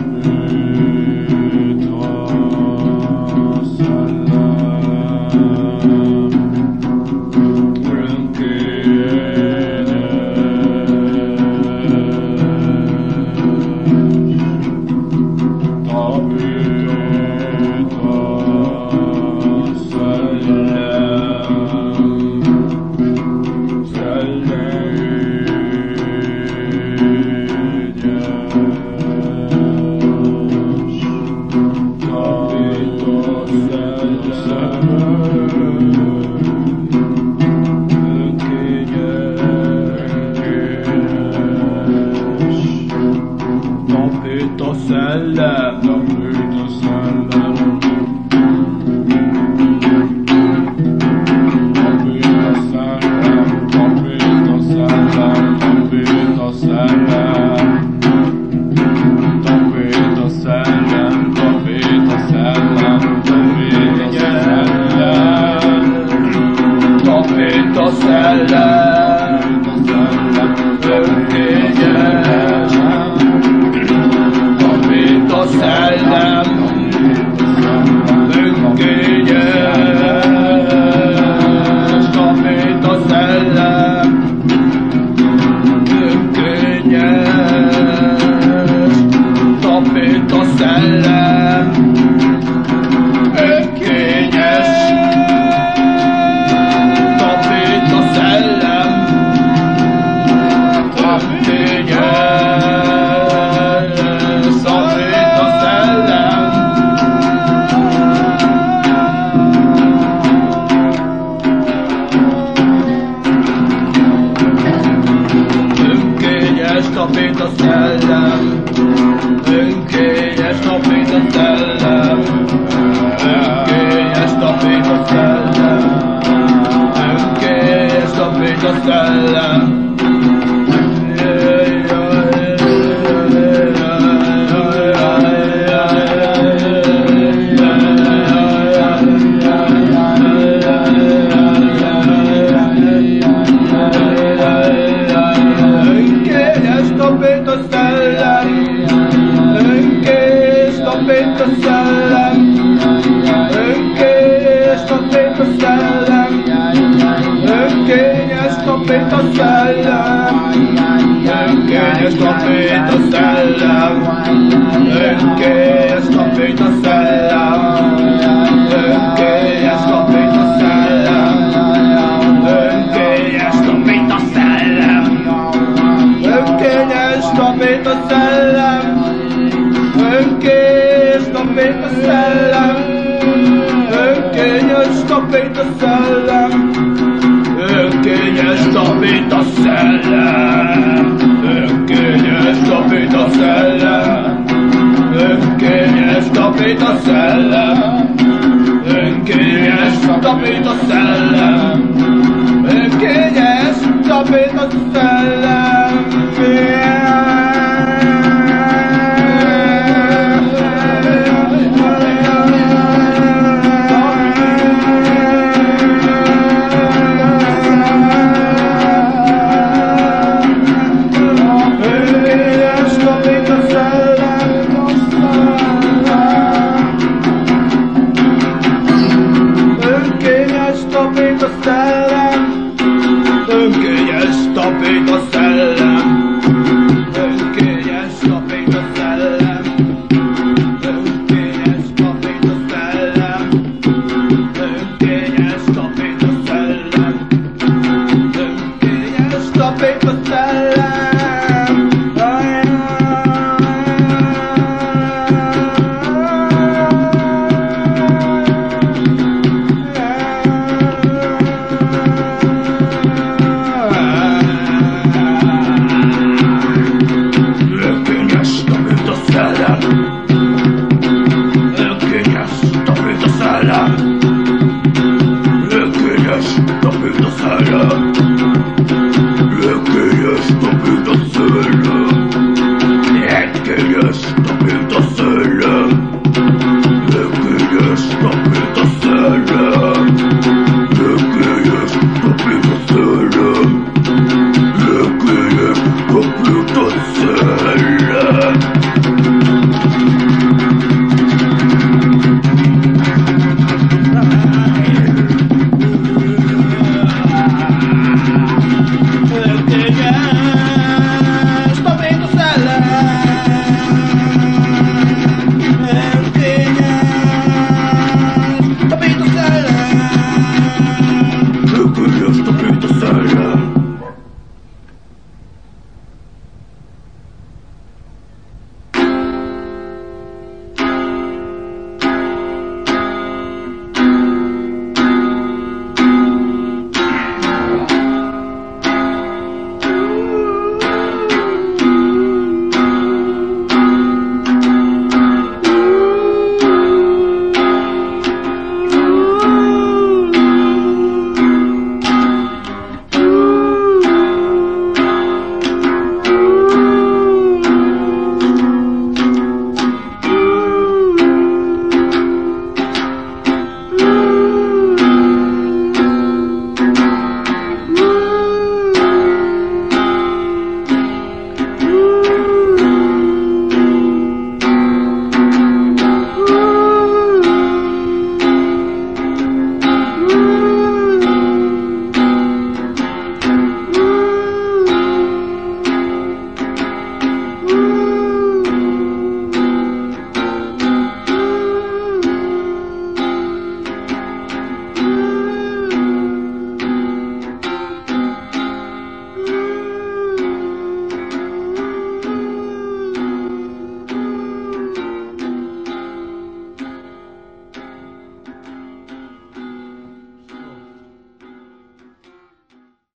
mountain. Et putain salope ställen Mycket gästar finns på ställen Mycket gästar finns på ställen Mycket gästar finns på ställen petos jalan Engkes tak petos jalan Engkes tak petos jalan Engkes tak petos jalan Engkes tak petos jalan Engkes tak petos jalan kapét a szellem, önkész kapét a szellem, önkényes kapét a szellem, önkényes kapét a szellem, önkényes kapét a szellem, önkényes kapét a szellem, önkényes kapét a szellem, önkényes kapét a szellem. Esto que tan se